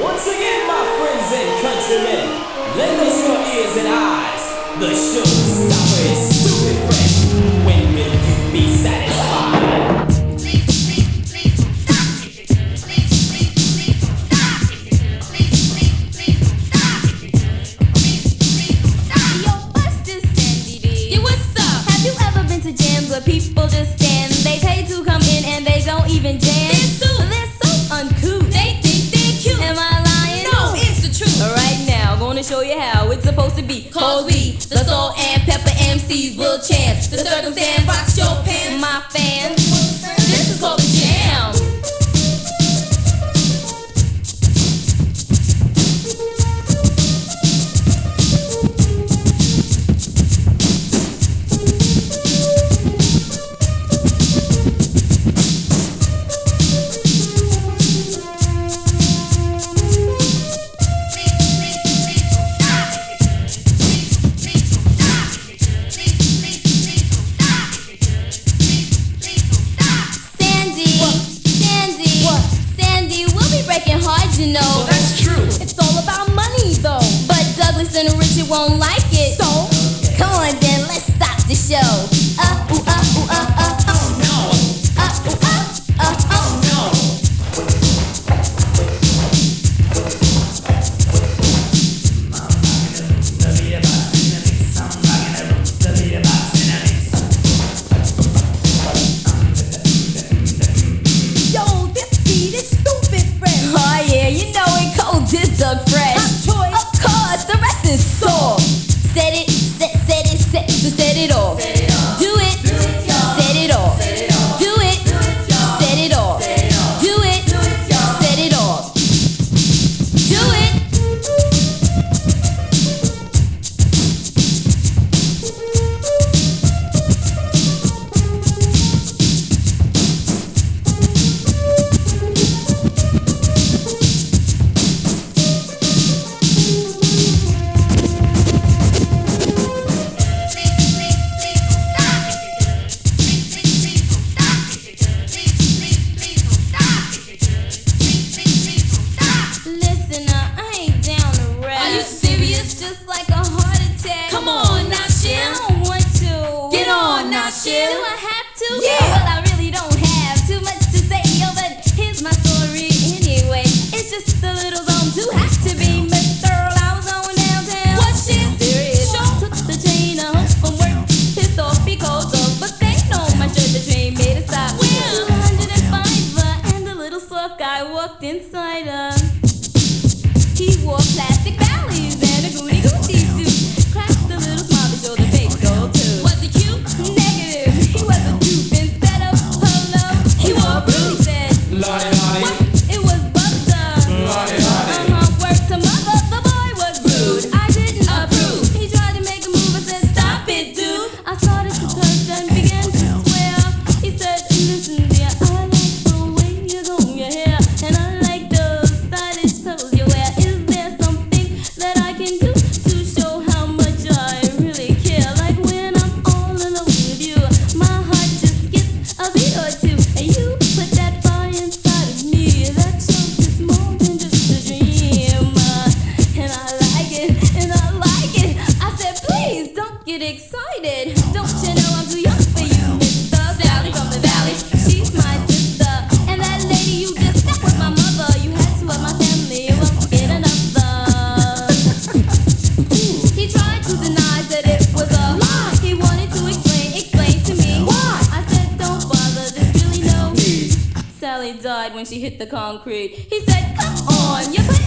Once again, my friends and countrymen, lend us your ears and eyes. The show is. Cause we, the soul and pepper MCs will chance the circumstance. won't like it. So, come on then, let's stop the show. when she hit the concrete. He said, Come on, you're